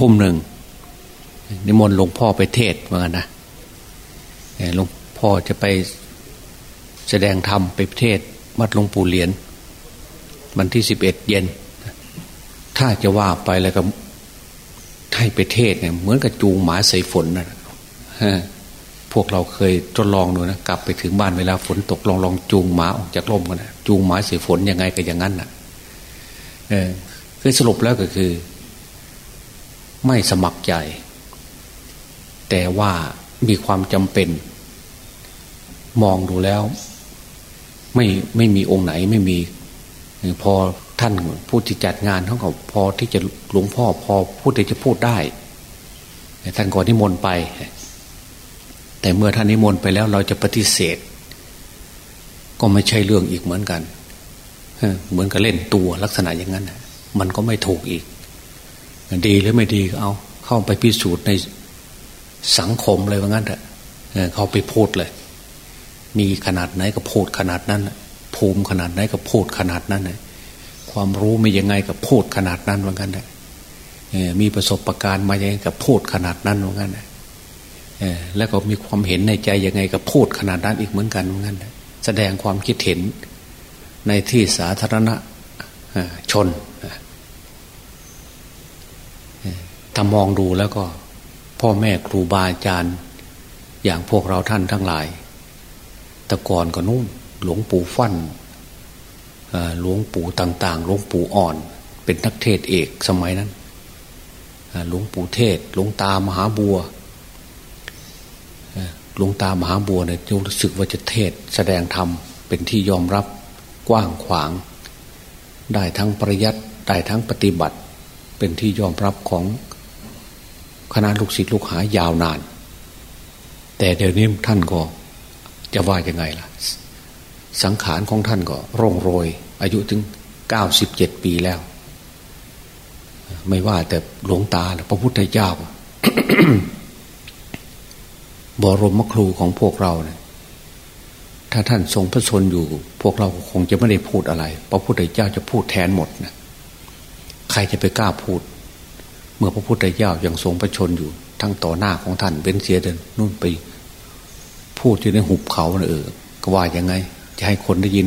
ทุ่มหนึ่งนิมนต์หลวงพ่อไปเทศเหมือนกันนะหลวงพ่อจะไปแสดงธรรมไปเทศวัดหลวงปู่เหรียญวันที่สิบเอ็ดเย็น ถ้าจะว่าไปแล้วก็ให้ไปเทศเนี่ยเหมือนกับจูงหมาใส่ฝนนะพวกเราเคยทดลองดูนะกลับไปถึงบ้านเวลาฝนตกลองลองจูงหมาออกจากร่มกันนะจูงหมาใส่ฝนยังไงก็อย่างนั้นนะเออคือสรุปแล้วก็คือ ไม่สมัครใจ แต่ว่ามีความจำเป็น มองดูแล้ว ไม่ไม่มีองค์ไหนไม่มี พอท่านผู้ที่จัดงานเขาก็พอที่จะหลวงพ่อพอพูดที่จะพูดได้ท่านก่อนนิมนต์ไป แต่เมื่อท่านนิมนต์ไปแล้วเราจะปฏิเสธ ก็ไม่ใช่เรื่องอีกเหมือนกันเหมือนกับเล่นตัวลักษณะอย่างนั้นมันก็ไม่ถูกอีก ดีหรือไม่ดีก็เอา เข้าไปพิสูจน์ในสังคมเลยว่างั้นเถอะเขาไปพูดเลย มีขนาดไหนก็พูดขนาดนั้นภูมิขนาดไหนก็พูดขนาดนั้นความรู้ม่ยังไงก็พูดขนาดนั้นว่างั้นมีประสบะการณ์มายังไงก็พูดขนาดนั้นว่างั้นแล้วก็มีความเห็นในใจยังไงก็พูดขนาดนั้นอีกเหมือนกันว่างั้นแสดงความคิดเห็นในที่สาธารณะชน ถ้ามองดูแล้วก็ พ่อแม่ครูบาอาจารย์ อย่างพวกเราท่านทั้งหลาย แต่ก่อนก็นุ่มหลวงปู่ฟั่นหลวงปู่ต่าง ๆ หลวงปู่อ่อน เป็นนักเทศเอกสมัยนั้นหลวงปู่เทศ หลวงตามหาบัวหลวงตามหาบัวเนี่ยรู้สึกว่าจะเทศแสดงธรรมเป็นที่ยอมรับกว้างขวาง ได้ทั้งปริยัติได้ทั้งปฏิบัติ เป็นที่ยอมรับของ คณะลูกศิษย์ลูกหายาวนาน แต่เดี๋ยวนี้ท่านก็จะว่ายังไงล่ะ สังขารของท่านก็ร่งโรย อายุถึงเก้าสิบเจ็ดปีแล้ว ไม่ว่าแต่หลวงตาหรือพระพุทธเจ้า บรมครูของพวกเราเนี่ยถ้าท่านทรงพระชนอยู่ พวกเราคงจะไม่ได้พูดอะไร พระพุทธเจ้าจะพูดแทนหมดนะใครจะไปกล้าพูด เมื่อพระพุทธเจ้ายังทรงพระชนอยู่ ทั้งต่อหน้าของท่านเป็นเสียเดินนู่นไป พูดอยู่ในหุบเขาเออก็ว่ายังไง จะให้คนได้ยิน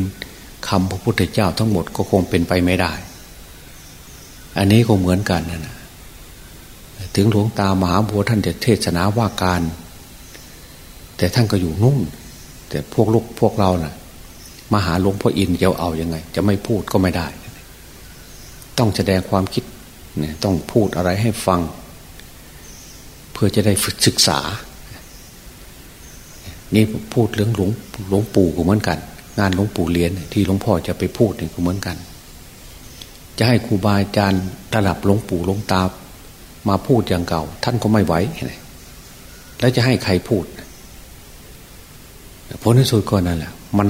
คำพระพุทธเจ้าทั้งหมดก็คงเป็นไปไม่ได้ อันนี้ก็เหมือนกันนะถึงหลวงตามหาบัวท่านจะเทศนาว่าการ แต่ท่านก็อยู่นุ่งแต่พวกลูกพวกเรานะ่ะมาหาหลวงพ่ออินจะเอาอยัางไง จะไม่พูดก็ไม่ได้ ต้องแสดงความคิด เนี่ยต้องพูดอะไรให้ฟัง เพื่อจะได้ฝึกศึกษา นี่พูดเรื่องหลวงหลวงปู่ก็เหมือนกัน งานหลวงปู่เรียนที่หลวงพ่อจะไปพูดนี่ก็เหมือนกัน จะให้ครูบาอาจารย์ระดับหลวงปู่หลวงตามาพูดอย่างเก่า ท่านก็ไม่ไหวแล้วจะให้ใครพูดผลที่สุดก็นั่นแหละมัน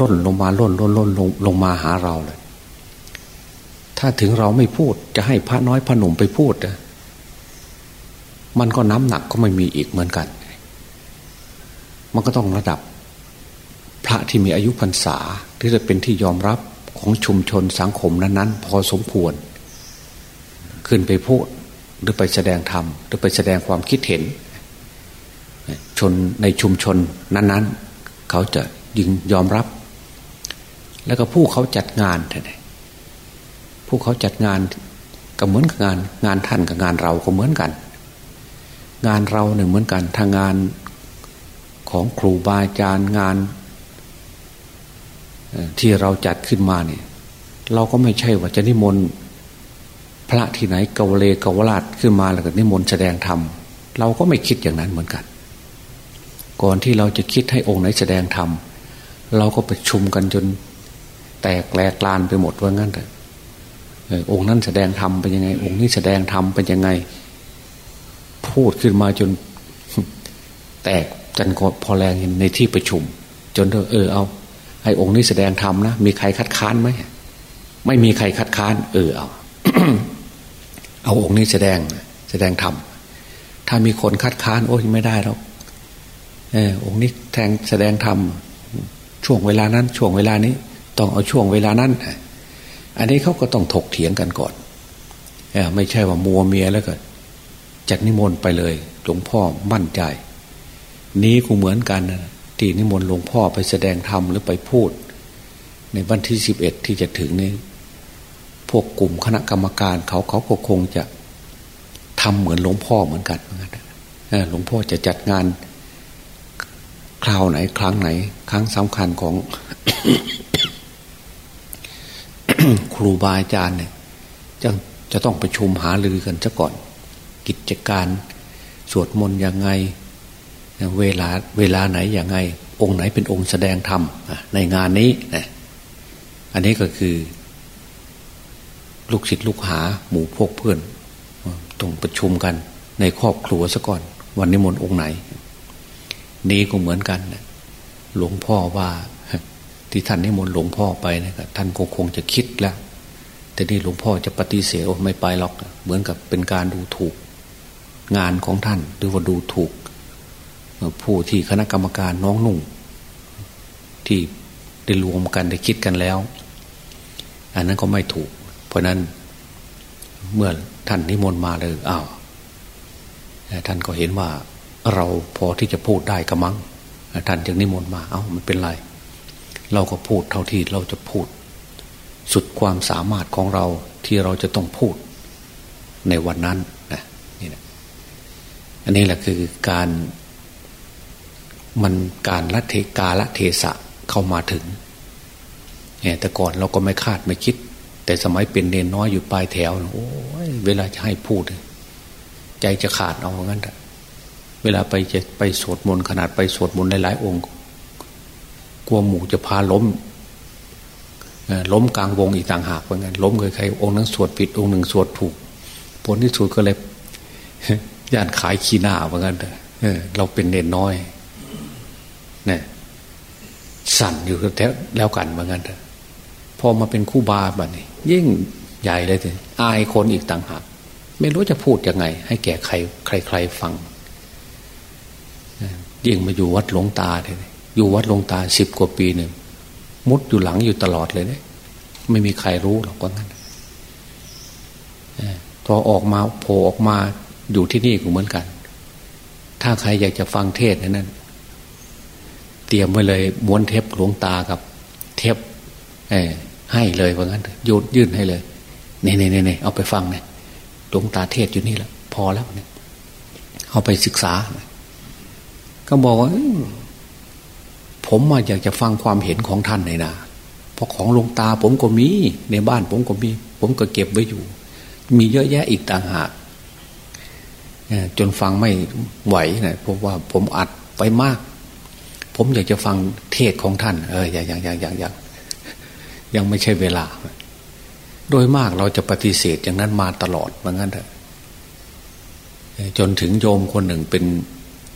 ล่นลงมาล่นล่นล่นลงลงมาหาเราเลย ถ้าถึงเราไม่พูดจะให้พระน้อยพระหนุ่มไปพูดนะมันก็น้ำหนักก็ไม่มีอีกเหมือนกัน มันก็ต้องระดับ พระที่มีอายุพรรษาที่จะเป็นที่ยอมรับของชุมชนสังคมนั้นๆ พอสมควร ขึ้นไปพูดหรือไปแสดงธรรมหรือไปแสดงความคิดเห็น ชนในชุมชนนั้น ๆ เขาจะยิงยอมรับ แล้วก็ผู้เขาจัดงานท่าน ผู้เขาจัดงานก็เหมือนกับงาน งานท่านกับงานเราก็เหมือนกัน งานเราเนี่ยเหมือนกันทางงานของครูบาอาจารย์งานที่เราจัดขึ้นมาเนี่ย เราก็ไม่ใช่ว่าจะนิมนต์พระที่ไหนเกวเลเกวราชขึ้นมาแล้วก็นิมนต์แสดงธรรมเราก็ไม่คิดอย่างนั้นเหมือนกัน ก่อนที่เราจะคิดให้องค์ไหนแสดงธรรมเราก็ประชุมกันจนแตกแหลกลานไปหมดว่างั้นแต่อ องค์นั้นแสดงธรรมเป็นยังไง องค์นี้แสดงธรรมเป็นยังไง พูดขึ้นมาจน แตกจันกดพอแรงในที่ประชุม จนเออเอาให้องค์นี้แสดงธรรมนะมีใครคัดค้านไหมไม่มีใครคัดค้าน เออเอาเอาองค์นี้แสดงแสดงธรรมถ้ามีคนคัดค้านโอ้ยไม่ได้แล้วออองค์นี้แทงแสดงธรรมช่วงเวลานั้น ช่วงเวลานี้ ต้องเอาช่วงเวลานั้น อันนี้เขาก็ต้องถกเถียงกันก่อนอไม่ใช่ว่ามัวเมียแล้วก็จัดนิมนต์ไปเลยหลวงพ่อมั่นใจ นี้ก็เหมือนกันนะที่นิมนต์หลวงพ่อไปแสดงธรรมหรือไปพูด ในวันที่สิบเอ็ดที่จะถึงนี้พวกกลุ่มคณะกรรมการเขาเขาก็คงจะทำเหมือนหลวงพ่อเหมือนกันหลวงพ่อจะจัดงานคราวไหน ครั้งไหน ครั้งสำคัญของ ครูบาอาจารย์เนี่ยจะจะต้องประชุมหาลือกันซะก่อน กิจการสวดมนต์ยังไง เวลาเวลาไหนยังไง องค์ไหนเป็นองค์แสดงธรรมในงานนี้นะอันนี้ก็คือ ลูกศิษย์ลูกหาหมู่พวกเพื่อนต้องประชุมกันในครอบครัวซะก่อน วันนิมนต์องค์ไหน นี้ก็เหมือนกันหลวงพ่อว่า ที่ท่านนิมนต์หลวงพ่อไปนะครับท่านคงคงจะคิดแล้วแต่นี่หลวงพ่อจะปฏิเสธไม่ไปหรอก เหมือนกับเป็นการดูถูก งานของท่านหรือว่าดูถูก ผู้ที่คณะกรรมการน้องนุ่ง ที่ได้รวมกันได้คิดกันแล้ว อันนั้นก็ไม่ถูก เพราะนั้นเมื่อท่านนิมนต์มาเลยอ้าวท่านก็เห็นว่าเราพอที่จะพูดได้กระมัง ท่านจึงนิมนต์มา เอา้ามันเป็นไร เราก็พูดเท่าที่เราจะพูด สุดความสามารถของเราที่เราจะต้องพูดในวันนั้นนะนี่นะอันนี้แหละคือการมันการละเทกาละเทศะเข้ามาถึงเนี่ยแต่ก่อนเราก็ไม่คาดไม่คิด แต่สมัยเป็นเนนน้อยอยู่ปลายแถวโอ้ยเวลาจะให้พูด ใจจะขาดเอางั้นเวลาไปจะไปสวดมนต์ขนาดไปสวดมนต์หลายๆองค์ กลัวหมู่จะพาล้มล้มกลางวงอีกต่างหากเหมือนกันล้มเคยใครองค์นั้นสวดผิดองค์หนึ่งสวดถูก ผลที่สุดก็เลยย่านขายขี้หน้าเหมือนกันเออเราเป็นเนนน้อยเนี่ยสั่นอยู่แท้แล้วกันเหมือนกันพอมาเป็นคู่บาแบบนี้ ยิ่งใหญ่เลยทีอายคนอีกต่างหากไม่รู้จะพูดยังไง ให้แก่ใคร ใครใครฟังยิ่งมาอยู่วัดหลวงตาเลย อยู่วัดลงตาสิบกว่าปีหนึ่งมุดอยู่หลังอยู่ตลอดเลยเนี่ยไม่มีใครรู้หรอกว่างั้นพอออกมาโผล่ออกมาอยู่ที่นี่ก็เหมือนกัน ถ้าใครอยากจะฟังเทศนั้น เตรียมไว้เลยม้วนเทปหลวงตากับ เทปให้เลยว่างั้นโยนยื่นให้เลยเน่เน่เน่เอาไปฟังเนี่ยหลวงตาเทศอยู่นี่แหละพอแล้วเนี่ยเอาไปศึกษา ก็บอกว่า ผมมาอยากจะฟังความเห็นของท่านในนาเพราะของลงตาผมก็มีในบ้านผมก็มี ผมก็เก็บไว้อยู่ มีเยอะแยะอีกต่างหากจนฟังไม่ไหวนะเพราะว่าผมอัดไปมาก ผมอยากจะฟังเทศของท่าน เอออย่างอย่างอย่างอย่างอย่างยังไม่ใช่เวลา โดยมากเราจะปฏิเสธอย่างนั้นมาตลอดเหมือนกันเถอะจนถึงโยมคนหนึ่งเป็น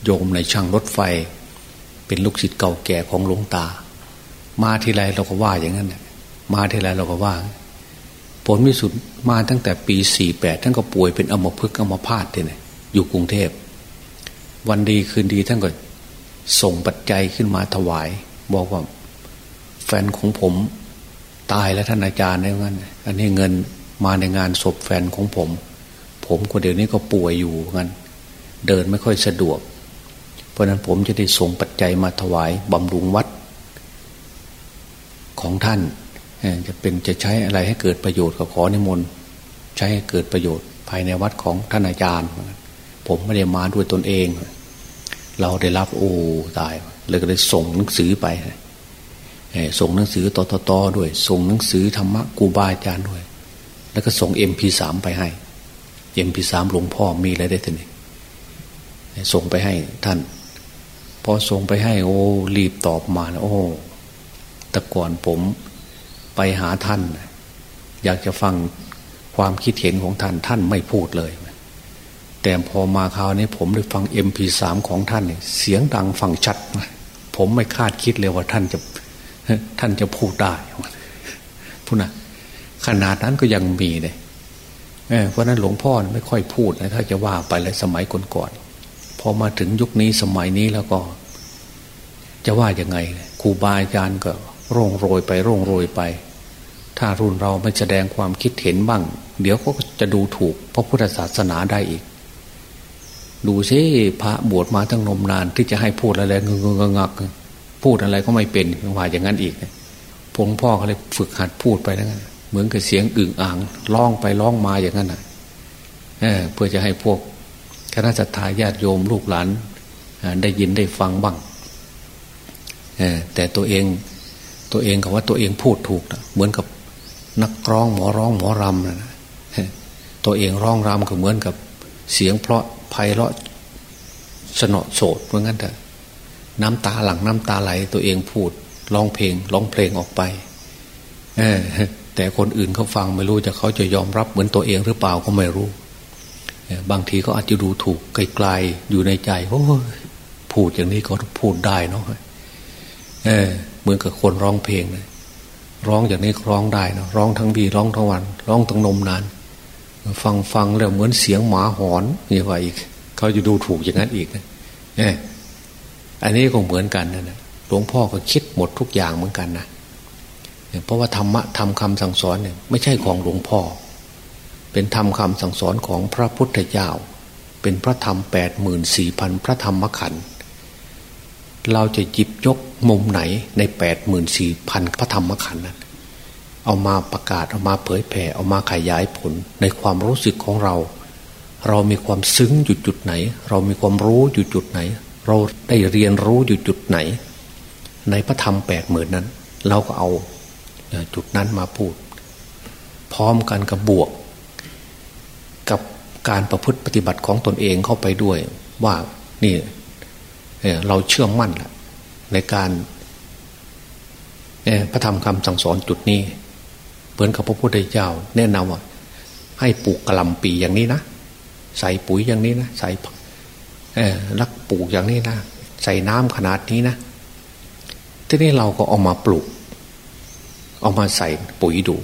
โยมในช่างรถไฟ เป็นลูกศิษย์เก่าแก่ของหลวงตา มาทีไรเราก็ว่าอย่างนั้นมาทีไรเราก็ว่า ผลวิสุทธ์มาตั้งแต่ปีสี่แปดท่านก็ป่วยเป็นอมพึกอมพาตเนี่ยอยู่กรุงเทพ วันดีคืนดีท่านก็ส่งปัจจัยขึ้นมาถวาย บอกว่า แฟนของผมตายแล้วท่านอาจารย์เนี่ยงั้นอันนี้เงินมาในงานศพแฟนของผม ผมก็เดี๋ยวนี้ก็ป่วยอยู่งั้นเดินไม่ค่อยสะดวก ราะนั้นผมจะได้ส่งปัจจัยมาถวายบำรุงวัดของท่าน จะเป็นจะใช้อะไรให้เกิดประโยชน์ก็ขอในมนใช้ให้เกิดประโยชน์ภายในวัดของท่านอาจารย์ ผมไม่ได้มาด้วยตนเอง เราได้รับโอ้ตายเลยก็เลยส่งหนังสือไปส่งหนังสือต่อต่อตด้วย ส่งหนังสือธรรมะกูบาอาจารย์ด้วย แล้วก็ส่งเอ็มพีสามไปให้เอ็มพีสามหลวงพ่อมีอะไรได้ทีนี้ส่งไปให้ท่าน พอส่งไปให้โอ้รีบตอบมาโอ้แต่ก่อนผมไปหาท่าน อยากจะฟังความคิดเห็นของท่านท่านไม่พูดเลย แต่พอมาคราวนี้ผมได้ฟังเอ็มพีสามของท่านเนี่ยเสียงดังฟังชัด ผมไม่คาดคิดเลยว่าท่านจะท่านจะพูดได้พูดนะขนาดนั้นก็ยังมีเลยเพราะนั้นหลวงพ่อไม่ค่อยพูดนะถ้าจะว่าไปเลยสมัยก่อน พอมาถึงยุคนี้สมัยนี้แล้วก็ จะว่ายังไงครูบาอาจารย์ก็ร่งโรยไปร่งโรยไป ถ้ารุ่นเราไม่แสดงความคิดเห็นบ้าง เดี๋ยวก็จะดูถูกพระพุทธศาสนาได้อีก ดูซิพระบวชมาตั้งนมนานที่จะให้พูดอะไรงงงงักพูดอะไรก็ไม่เป็นว่าอย่างนั้นอีกพงพ่อเขาเลยฝึกหัดพูดไปนะเหมือนกับเสียงอึ่งอ่างร้องไปร้องมาอย่างนั้นนะเพื่อจะให้พวก คณะสัตยาญาติโยมลูกหลานได้ยินได้ฟังบ้างแต่ตัวเองตัวเองกับว่าตัวเองพูดถูกนะเหมือนกับนักร้องหมอร้องหมอรำนะตัวเองร้องรำก็เหมือนกับเสียงเพราะไพเราะสนอโสดเหมือนกันแต่น้ำตาหลังน้ำตาไหล ตัวเองพูดร้องเพลงร้องเพลงออกไปแต่คนอื่นเขาฟังไม่รู้จะเขาจะยอมรับเหมือนตัวเองหรือเปล่าก็ไม่รู้ บางทีก็อาจจะดูถูกไกลๆอยู่ในใจโอ้พูดอย่างนี้ก็พูดได้เนาะเออเหมือนกับคนร้องเพลงเลยร้องอย่างนี้ร้องได้เนาะร้องทั้งดีร้องทั้งวัน ร้องทั้งนมนาน ฟังฟังแล้วเหมือนเสียงหมาหอนอย่างไรอีก เขาจะดูถูกอย่างนั้นอีกนะเอออันนี้ก็เหมือนกันนะหลวงพ่อก็คิดหมดทุกอย่างเหมือนกันนะเพราะว่าธรรมะทำคำสั่งสอนเนี่ยไม่ใช่ของหลวงพ่อ เป็นธรรมคำสั่งสอนของพระพุทธเจ้า เป็นพระธรรมแปดหมื่นสี่พันพระธรรมขันธ์เราจะหยิบยกมุมไหนในแปดหมื่นสี่พันพระธรรมขันธ์นั้นเอามาประกาศเอามาเผยแผ่เอามาขยายผลในความรู้สึกของเรา เรามีความซึ้งอยู่จุดไหน เรามีความรู้อยู่จุดไหน เราได้เรียนรู้อยู่จุดไหน ในพระธรรมแปดหมื่นนั้น เราก็เอาจุดนั้นมาพูด พร้อมกันกับบวก การประพฤติปฏิบัติของตนเองเข้าไปด้วย ว่านี่เราเชื่อมั่นละในการพระธรรมคำสั่งสอนจุดนี้เหมือนกับพระพุทธเจ้า แนะนำว่า ให้ปลูกกระลำปีอย่างนี้นะใส่ปุ๋ยอย่างนี้นะใส่รักปลูกอย่างนี้นะใส่น้ำขนาดนี้นะทีนี้เราก็เอามาปลูก เอามาใส่ปุ๋ยดู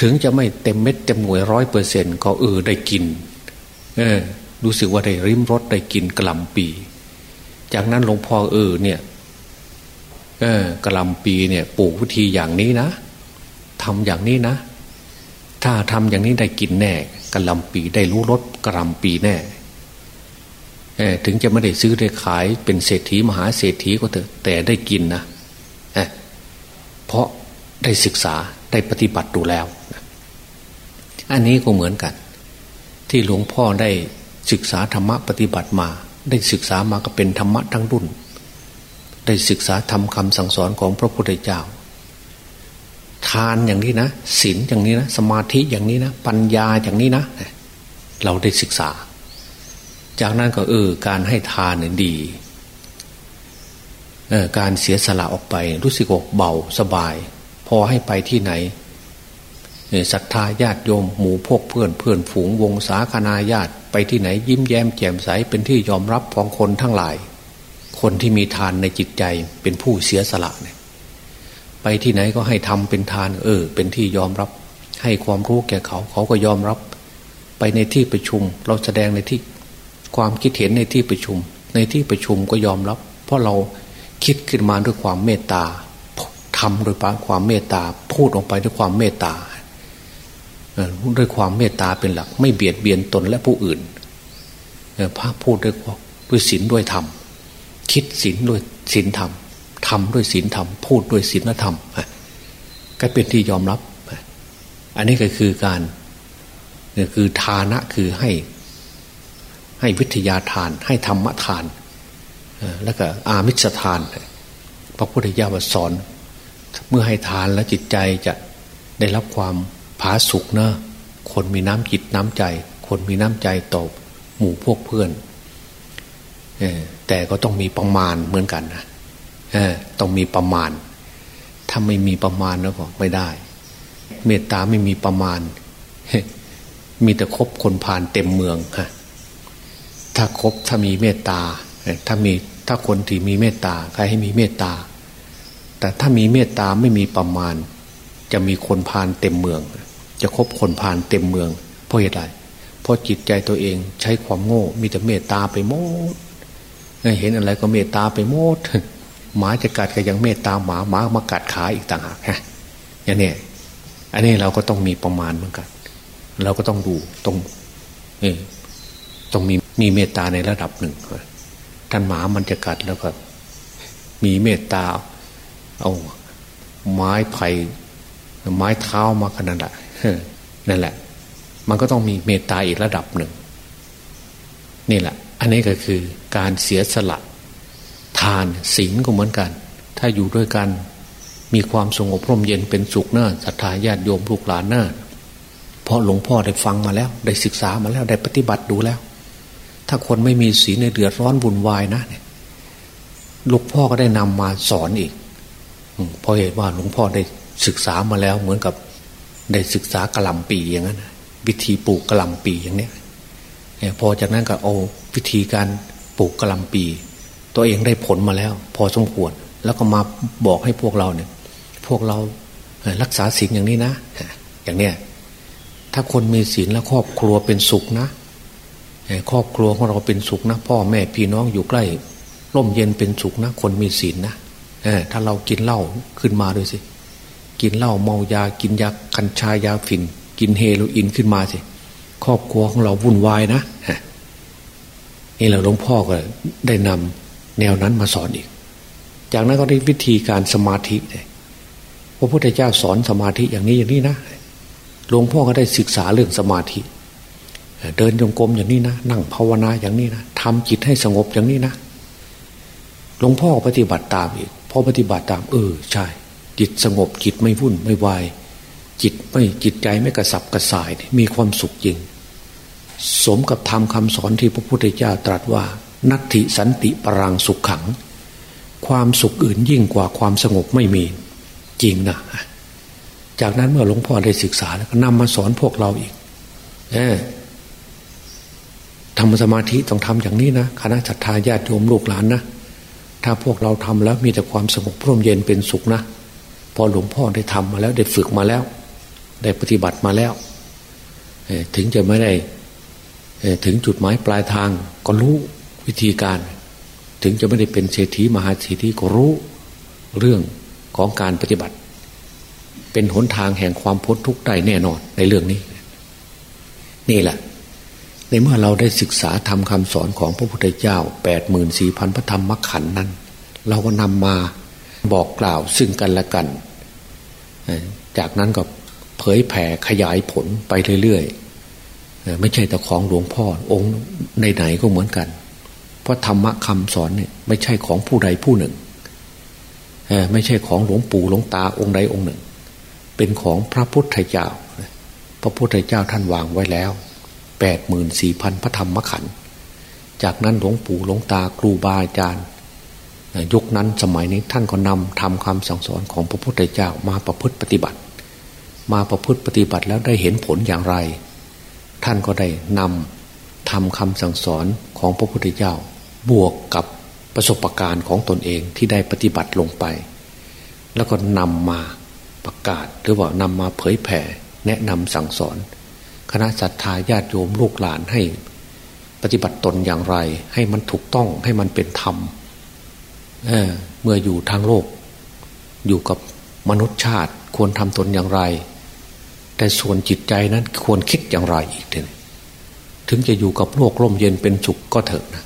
ถึงจะไม่เต็มเม็ดเต็มหน่วยร้อยเปอร์เซ็นก็เออได้กิน เออ รู้สึกว่าได้ริมรสได้กินกระลำปี จากนั้นหลวงพ่อเออเนี่ย เออกระลำปีเนี่ยปลูกวิธีอย่างนี้นะทำอย่างนี้นะ ถ้าทำอย่างนี้ได้กินแน่กระลำปีได้รู้รสกระลำปีแน่เออถึงจะไม่ได้ซื้อได้ขายเป็นเศรษฐีมหาเศรษฐีก็เถอะแต่ได้กินนะเเพราะได้ศึกษาได้ปฏิบัติดูแล้ว อันนี้ก็เหมือนกัน ที่หลวงพ่อได้ศึกษาธรรมะปฏิบัติมา ได้ศึกษามาก็เป็นธรรมะทั้งรุ่น ได้ศึกษาทำคำสั่งสอนของพระพุทธเจ้า ทานอย่างนี้นะศีลอย่างนี้นะ สมาธิอย่างนี้นะ ปัญญาอย่างนี้นะ เราได้ศึกษา จากนั้นก็เออการให้ทานเนี่ยดีเออการเสียสละออกไปรู้สึกอกเบาสบาย พอให้ไปที่ไหน ศรัทธาญาติโยมหมู่พวกเพื่อนเพื่อนฝูงวงศาคณาญาติไปที่ไหนยิ้มแย้มแจ่มใสเป็นที่ยอมรับของคนทั้งหลาย คนที่มีทานในจิตใจเป็นผู้เสียสละเนี่ยไปที่ไหนก็ให้ทำเป็นทาน เออ เป็นที่ยอมรับ ให้ความรู้แก่เขาเขาก็ยอมรับ ไปในที่ประชุม เราแสดงในที่ความคิดเห็นในที่ประชุม ในที่ประชุมก็ยอมรับ เพราะเราคิดขึ้นมาด้วยความเมตตาทำโดยความเมตตาพูดออกไปด้วยความเมตตา ด้วยความเมตตาเป็นหลัก ไม่เบียดเบียนตนและผู้อื่นพระพูดด้วยด้วยศีลด้วยธรรม คิดศีลด้วยศีลธรรมทำด้วยศีลธรรม พูดด้วยศีลธรรมก็เป็นที่ยอมรับ อันนี้ก็คือการคือทานะคือให้ ให้วิทยาทาน ให้ธรรมทาน แล้วก็อามิสทาน พระพุทธเจ้าสอน เมื่อให้ทานแล้วจิตใจจะได้รับความ ผาสุกเนะคนมีน้ำจิตน้ำใจ คนมีน้ำใจต่อหมู่พวกเพื่อนแต่ก็ต้องมีประมาณเหมือนกันนะต้องมีประมาณ ถ้าไม่มีประมาณแล้วก็ไม่ได้ เมตตาไม่มีประมาณ มีแต่คบคนผ่านเต็มเมืองฮะถ้าคบถ้ามีเมตตาถ้ามีถ้าคนที่มีเมตตาใครให้มีเมตตา แต่ถ้ามีเมตตาไม่มีประมาณ จะมีคนผ่านเต็มเมือง จะคบคนผ่านเต็มเมือง เพราะเหตุใดเพราะจิตใจตัวเองใช้ความโง่ มีแต่เมตตาไปหมดเห็นอะไรก็เมตตาไปหมดหมาจะกัดก็ยังเมตตาหมาหมามากัดขาอีกต่างหากฮะอย่างนี้อันนี้เราก็ต้องมีประมาณเหมือนกัน เราก็ต้องดูตรงเอต้องมีมีเมตตาในระดับหนึ่งท่านหมามันจะกัดแล้วก็ มีเมตตาเอาไม้ไผ่ ไม้เท้ามาขนาดนั่นแหละ มันก็ต้องมีเมตตาอีกระดับหนึ่ง นี่แหละ อันนี้ก็คือการเสียสละทานศีลก็เหมือนกัน ถ้าอยู่ด้วยกันมีความสงบร่มเย็นเป็นสุขเนอะศรัทธาญาติโยมลูกหลานเนอะเพราะหลวงพ่อได้ฟังมาแล้ว ได้ศึกษามาแล้วได้ปฏิบัติดูแล้ว ถ้าคนไม่มีศีลในเดือดร้อนวุ่นวายนะเนี่ยลูกพ่อก็ได้นำมาสอนอีกเพราะเหตุว่าหลวงพ่อได้ ศึกษามาแล้วเหมือนกับได้ศึกษากระลำปีอย่างนั้นวิธีปลูกกระลำปีอย่างเนี้ยพอจากนั้นก็เอาวิธีการปลูกกระลำปี ตัวเองได้ผลมาแล้ว พอสมควรแล้วก็มาบอกให้พวกเราเนี่ย พวกเรารักษาศีลอย่างนี้นะอย่างเนี้ยถ้าคนมีศีลแล้วครอบครัวเป็นสุขนะครอบครัวของเราเป็นสุขนะ พ่อแม่พี่น้องอยู่ใกล้ร่มเย็นเป็นสุขนะ คนมีศีลนะถ้าเรากินเหล้าขึ้นมาด้วยสิ กินเหล้าเมายากินยากัญชายาฝิ่น กินเฮโรอีนขึ้นมาสิครอบครัวของเราวุ่นวายนะนี่เราหลวงพ่อก็ได้นำแนวนั้นมาสอนอีก จากนั้นก็ได้วิธีการสมาธิพระพุทธเจ้าสอนสมาธิอย่างนี้อย่างนี้นะหลวงพ่อก็ได้ศึกษาเรื่องสมาธิ เดินจงกรมอย่างนี้นะนั่งภาวนาอย่างนี้นะทำจิตให้สงบอย่างนี้นะหลวงพ่อปฏิบัติตามอีกพอปฏิบัติตามเออใช่ จิตสงบจิตไม่วุ่นไม่วาย จิตไม่จิตใจไม่กระสับกระส่าย มีความสุขจริง สมกับธรรมคาสอนที่พระพุทธเจ้าตรัสว่า นัตถิสันติปรังสุขขัง ความสุขอื่นยิ่งกว่าความสงบไม่มีจริงนะจากนั้นเมื่อหลวงพ่อได้ศึกษาแล้วก็นำมาสอนพวกเราอีกเออทำสมาธิต้องทำอย่างนี้นะคณะศรัทธาญาติโยมลูกหลานนะถ้าพวกเราทำแล้วมีแต่ความสงบร่มเย็นเป็นสุขนะ พอหลวงพ่อได้ทำมาแล้วได้ฝึกมาแล้ว ได้ปฏิบัติมาแล้วถึงจะไม่ได้ถึงจุดหมายปลายทางก็รู้วิธีการ ถึงจะไม่ได้เป็นเศรษฐีมหาเศรษฐีก็รู้เรื่องของการปฏิบัติ เป็นหนทางแห่งความพ้นทุกข์ได้แน่นอนในเรื่องนี้ นี่แหละ ในเมื่อเราได้ศึกษาทำคำสอนของพระพุทธเจ้าแปดหมื่นสี่พันพระธรรมมขันนั้น เราก็นำมา บอกกล่าวซึ่งกันและกัน จากนั้นก็เผยแผ่ขยายผลไปเรื่อยๆ ไม่ใช่แต่ของหลวงพ่อ องค์ในไหนก็เหมือนกัน เพราะธรรมะคำสอนเนี่ยไม่ใช่ของผู้ใดผู้หนึ่ง ไม่ใช่ของหลวงปู่หลวงตาองค์ใดองค์หนึ่ง เป็นของพระพุทธเจ้า พระพุทธเจ้าท่านวางไว้แล้วแปดหมื่นสี่พันพระธรรมขันธ์จากนั้นหลวงปู่หลวงตาครูบาอาจารย์ ยุคนั้นสมัยนี้ท่านก็นำทำคำสั่งสอนของพระพุทธเจ้ามาประพฤติปฏิบัติ มาประพฤติปฏิบัติแล้วได้เห็นผลอย่างไร ท่านก็ได้นำทำคำสั่งสอนของพระพุทธเจ้า บวกกับประสบการณ์ของตนเองที่ได้ปฏิบัติลงไป แล้วก็นำมาประกาศ หรือว่านำมาเผยแผ่แนะนำสั่งสอน คณะศรัทธาญาติโยมลูกหลานให้ ปฏิบัติตนอย่างไร ให้มันถูกต้องให้มันเป็นธรรม เเมื่ออยู่ทางโลก อยู่กับมนุษย์ชาติควรทำตนอย่างไร แต่ส่วนจิตใจนั้นควรคิดอย่างไรอีกถึงถึงจะอยู่กับโลกร่มเย็นเป็นสุขก็เถอะนะ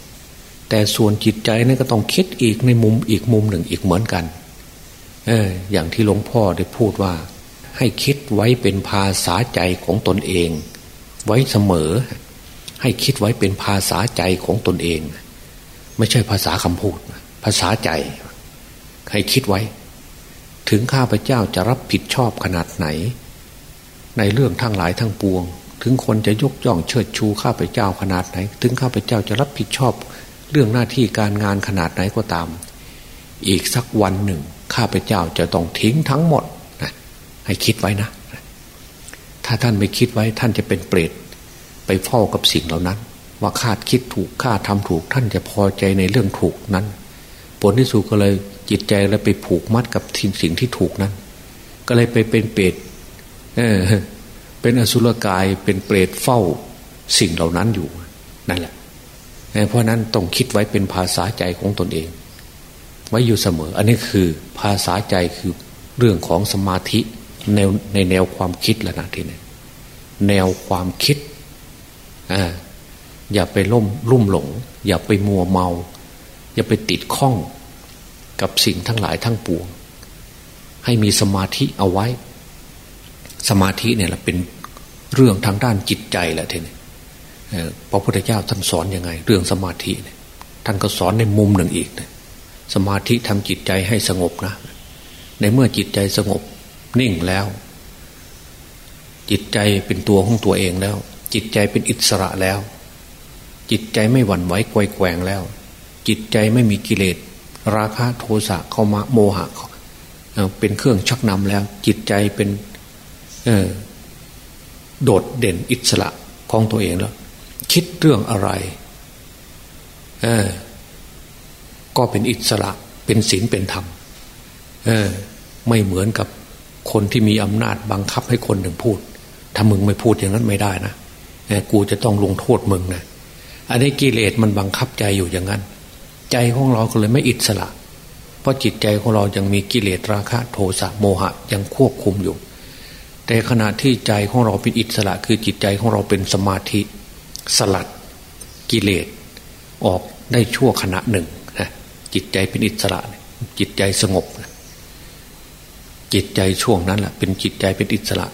แต่ส่วนจิตใจนั้นก็ต้องคิดอีกในมุมอีกมุมหนึ่งอีกเหมือนกัน เออ อย่างที่หลวงพ่อได้พูดว่า ให้คิดไว้เป็นภาษาใจของตนเอง ไว้เสมอ ให้คิดไว้เป็นภาษาใจของตนเอง ไม่ใช่ภาษาคำพูดนะ ภาษาใจให้คิดไว้ ถึงข้าพเจ้าจะรับผิดชอบขนาดไหน ในเรื่องทั้งหลายทั้งปวง ถึงคนจะยกย่องเชิดชูข้าพเจ้าขนาดไหน ถึงข้าพเจ้าจะรับผิดชอบ เรื่องหน้าที่การงานขนาดไหนก็ตาม อีกสักวันหนึ่ง ข้าพเจ้าจะต้องทิ้งทั้งหมดนะให้คิดไว้นะ ถ้าท่านไม่คิดไว้ท่านจะเป็นเปรตไปเฝ้ากับสิ่งเหล่านั้น ว่าคาดคิดถูกคาดทำถูกท่านจะพอใจในเรื่องถูกนั้น ผลที่สุดก็เลยจิตใจแล้วไปผูกมัดกับสิ่งที่ถูกนั้น ก็เลยไปเป็นเปรตเออ เป็นอสุรกายเป็นเปรตเฝ้าสิ่งเหล่านั้นอยู่นั่นแหละเพราะนั้นต้องคิดไว้เป็นภาษาใจของตนเอง ไว้อยู่เสมอ อันนี้คือภาษาใจคือเรื่องของสมาธิแนวในแนวความคิดแล้วนะทีนี้แนวความคิดอ่าอย่าไปล่มลุ่มหลง อย่าไปมัวเมา อย่าไปติดข้องกับสิ่งทั้งหลายทั้งปวง ให้มีสมาธิเอาไว้ สมาธิเนี่ยเป็นเรื่องทางด้านจิตใจแหละทีนี้พระพุทธเจ้าท่านสอนยังไง เรื่องสมาธิเนี่ยท่านก็สอนในมุมหนึ่งอีกนะสมาธิทำจิตใจให้สงบนะ ในเมื่อจิตใจสงบนิ่งแล้ว จิตใจเป็นตัวของตัวเองแล้ว จิตใจเป็นอิสระแล้ว จิตใจไม่หวั่นไหวกวแกว่งแล้ว จิตใจไม่มีกิเลสราคะโทสะเข้ามาโมหะเป็นเครื่องชักนำแล้ว จิตใจเป็นโดดเด่นอิสระของตัวเองแล้ว คิดเรื่องอะไรก็เป็นอิสระเป็นศีลเป็นธรรมไม่เหมือนกับคนที่มีอำนาจบังคับให้คนหนึ่งพูด ถ้ามึงไม่พูดอย่างนั้นไม่ได้นะกูจะต้องลงโทษมึงนะ อันนี้กิเลสมันบังคับใจอยู่อย่างนั้น ใจของเราก็เลยไม่อิสระ เพราะจิตใจของเรายังมีกิเลสราคะโทสะโมหะยังควบคุมอยู่ แต่ขณะที่ใจของเราเป็นอิสระ คือจิตใจของเราเป็นสมาธิสลัดกิเลสออกได้ชั่วขณะหนึ่งจิตใจเป็นอิสระ จิตใจสงบจิตใจช่วงนั้นแหละเป็นจิตใจเป็นอิสระ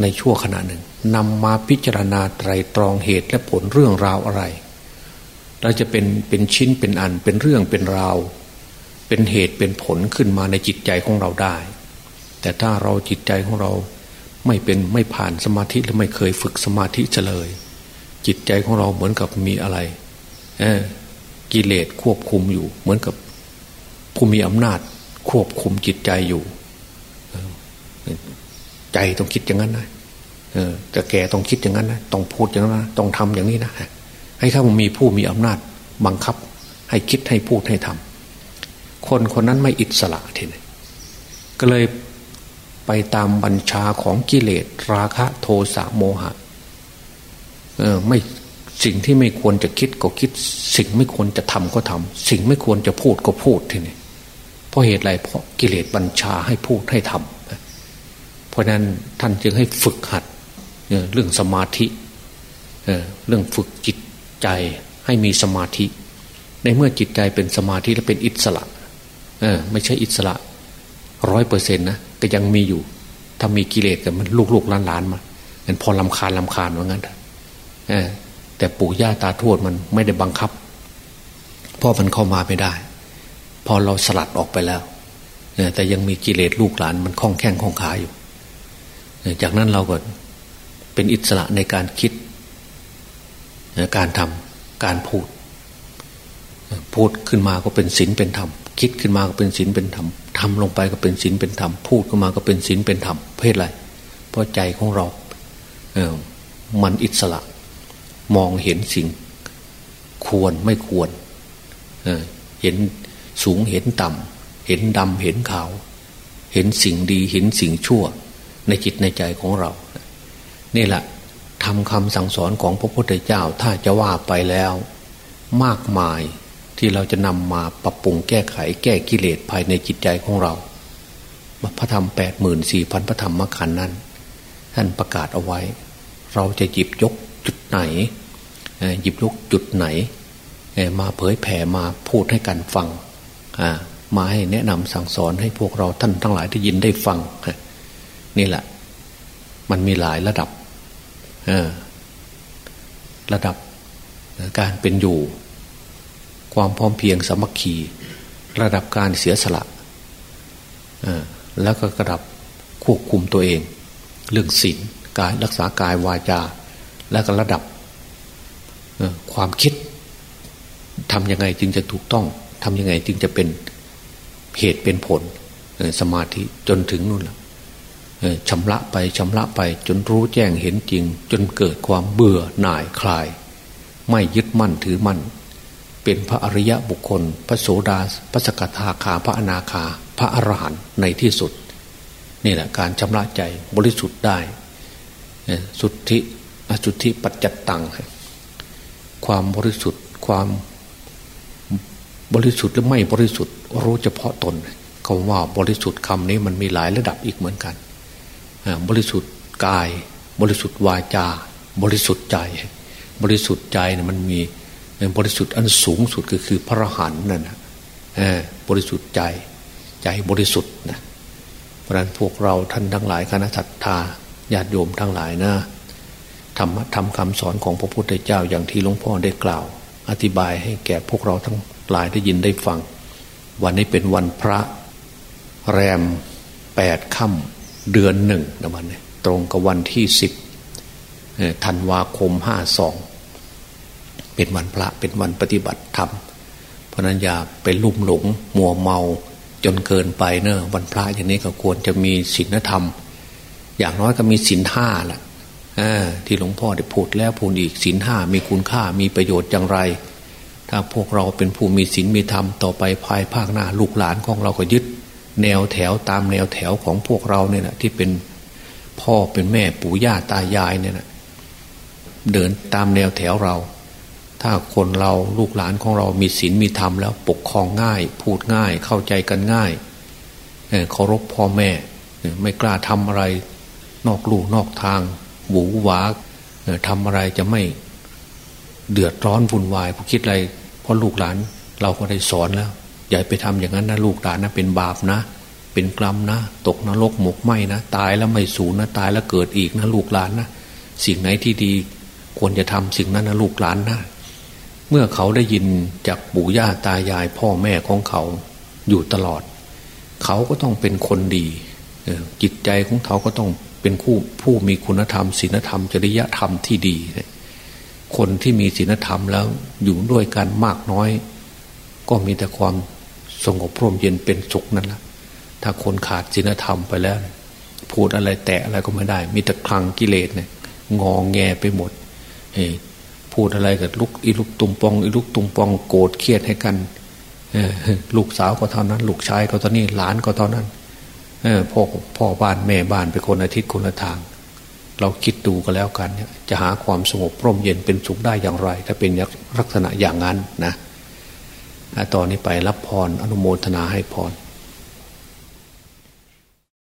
ในช่วงขณะหนึ่งนำมาพิจารณาไตรตรองเหตุและผลเรื่องราวอะไร เราจะเป็นเป็นชิ้นเป็นอันเป็นเรื่องเป็นราว เป็นเหตุเป็นผลขึ้นมาในจิตใจของเราได้ แต่ถ้าเราจิตใจของเราไม่เป็นไม่ผ่านสมาธิและไม่เคยฝึกสมาธิเลย จิตใจของเราเหมือนกับมีอะไรกิเลสควบคุมอยู่ เหมือนกับผู้มีอำนาจควบคุมจิตใจอยู่ ใจต้องคิดอย่างนั้นนะแต่แกต้องคิดอย่างนั้นนะต้องพูดอย่างนั้นนะต้องทำอย่างนี้นะ ให้ข้ามีผู้มีอำนาจบังคับ ให้คิดให้พูดให้ทำคนคนนั้นไม่อิสระทีนี้ก็เลยไปตามบัญชาของกิเลสราคะโทสะโมหะเออไม่สิ่งที่ไม่ควรจะคิดก็คิด สิ่งไม่ควรจะทำก็ทำสิ่งไม่ควรจะพูดก็พูดทีนี้เพราะเหตุไรเพราะกิเลสบัญชาให้พูดให้ทำเพราะนั้นท่านจึงให้ฝึกหัดเรื่องสมาธิเรื่องฝึกจิต ใจให้มีสมาธิ ในเมื่อจิตใจเป็นสมาธิและเป็นอิสระไม่ใช่อิสระร้อยเปอร์เซ็นต์นะก็ยังมีอยู่ ถ้ามีกิเลสกันมันลูกๆล้านๆมาเป็นพอลำคาญลำคาญว่างั้นแต่ปู่ย่าตาทวดมันไม่ได้บังคับเพราะมันเข้ามาไม่ได้ พอเราสลัดออกไปแล้วแต่ยังมีกิเลสลูกหลานมันคล้องแข้งคล้องขาอยู่ จากนั้นเราก็เป็นอิสระในการคิด การทำการพูด พูดขึ้นมาก็เป็นศีลเป็นธรรมคิดขึ้นมาก็เป็นศีลเป็นธรรมทำลงไปก็เป็นศีลเป็นธรรมพูดขึ้นมาก็เป็นศีลเป็นธรรมเพศอะไรเพราะใจของเราเออมันอิสระ มองเห็นสิ่ง ควรไม่ควรเเห็นสูงเห็นต่ำเห็นดำเห็นขาว เห็นสิ่งดีเห็นสิ่งชั่ว ในจิตในใจของเรา นี่แหละ ทำคำสั่งสอนของพระพุทธเจ้าถ้าจะว่าไปแล้ว มากมายที่เราจะนำมาปรับปรุงแก้ไขแก้กิเลสภายในจิตใจของเรา พระธรรมแปดหมื่นสี่พันพระธรรมมขันนั้น ท่านประกาศเอาไว้ เราจะหยิบยกจุดไหนหยิบยกจุดไหน มาเผยแผ่มาพูดให้กันฟังมาให้แนะนำสั่งสอนให้พวกเราท่านทั้งหลายได้ยินได้ฟังนี่แหละ มันมีหลายระดับ ระดับการเป็นอยู่ ความพร้อมเพียงสมัคคี ระดับการเสียสละแล้วก็ระดับควบคุมตัวเอง เรื่องศีลกายรักษากายวาจา แล้วก็ระดับความคิดทำยังไงจึงจะถูกต้องทำยังไงจึงจะเป็นเหตุเป็นผลสมาธิจนถึงนู่นและ ชำระไปชำระไปจนรู้แจ้งเห็นจริง จนเกิดความเบื่อหน่ายคลาย ไม่ยึดมั่นถือมั่น เป็นพระอริยะบุคคล พระโสดาพระสกทาคาพระอนาคา พระอรหันต์ในที่สุด นี่แหละการชำระใจบริสุทธิ์ได้ สุทธิอสุทธิปัจจัตตัง ความบริสุทธิ์ความบริสุทธิ์หรือไม่บริสุทธิ์รู้เฉพาะตนคำว่าบริสุทธิ์คำนี้มันมีหลายระดับอีกเหมือนกัน บริสุทธิ์กาย บริสุทธิ์วาจา บริสุทธิ์ใจ บริสุทธิ์ใจเนี่ยมันมีบริสุทธิ์อันสูงสุดก็คือพระหันนั่นนะบริสุทธิ์ใจใจบริสุทธิ์นะเพราะนั้นพวกเราท่านทั้งหลายคณะทัตตาญาติโยมทั้งหลายนะธรรมทำคำสอนของพระพุทธเจ้าอย่างที่หลวงพ่อได้กล่าว อธิบายให้แก่พวกเราทั้งหลายได้ยินได้ฟัง วันนี้เป็นวันพระแรมแปดค่ำ เดือนหนึ่งนะวันนี้ตรงกับวันที่สิบธันวาคมห้าสองเป็นวันพระเป็นวันปฏิบัติธรรมเพราะนั้นอย่าไปลุ่มหลงมัวเมาจนเกินไปเนอะวันพระอย่างนี้ก็ควรจะมีศีลธรรม อย่างน้อยก็มีศีลห้าแหละที่หลวงพ่อได้พูดแล้วพูดอีกศีลห้ามีคุณค่ามีประโยชน์อย่างไร ถ้าพวกเราเป็นผู้มีศีลมีธรรมต่อไปภายภาคหน้าลูกหลานของเราก็ยึด แนวแถวตามแนวแถวของพวกเราเนี่ยนะที่เป็นพ่อเป็นแม่ปู่ย่าตายายเนี่ยนะเดินตามแนวแถวเรา ถ้าคนเราลูกหลานของเรามีศีลมีธรรมแล้วปกครองง่าย พูดง่ายเข้าใจกันง่ายเคารพพ่อแม่ ไม่กล้าทำอะไร นอกลู่นอกทางหวูหวาทำอะไรจะไม่เดือดร้อนวุ่นวายผู้คิดอะไรเพราะลูกหลานเราก็ได้สอนแล้ว อย่าไปทำอย่างนั้นนะลูกหลานนะเป็นบาปนะ เป็นกรรมนะ ตกนรกหมกไหมนะ ตายแล้วไม่สูญนะ ตายแล้วเกิดอีกนะลูกหลานนะ สิ่งไหนที่ดีควรจะทำสิ่งนั้นนะลูกหลานนะเมื่อเขาได้ยินจากปู่ย่าตายายพ่อแม่ของเขาอยู่ตลอด เขาก็ต้องเป็นคนดีจิตใจของเขาก็ต้องเป็นผู้ผู้มีคุณธรรมศีลธรรม จริยธรรมที่ดี คนที่มีศีลธรรมแล้วอยู่ด้วยกันมากน้อย ก็มีแต่ความ สงบพร่มเย็นเป็นสุขนั่นแหละถ้าคนขาดศีลธรรมไปแล้ว พูดอะไรแตะอะไรก็ไม่ได้ มีแต่คลังกิเลสเนี่ยงองแงไปหมดพูดอะไรกับลูกอีลูกตุ่มปองอีลูกตุ่มปองโกรธเครียดให้กันลูกสาวก็เท่านั้น ลูกชายก็เท่านี้หลานก็เท่านั้นพ่อพ่อบ้านแม่บ้านเป็นคนอาทิตย์คนละทาง เราคิดดูก็แล้วกันเนี่ยจะหาความสงบร่มเย็นเป็นสุขได้อย่างไร ถ้าเป็นลักษณะอย่างนั้นนะ ตอนนี้ไปรับพรอนุโมทนาให้พร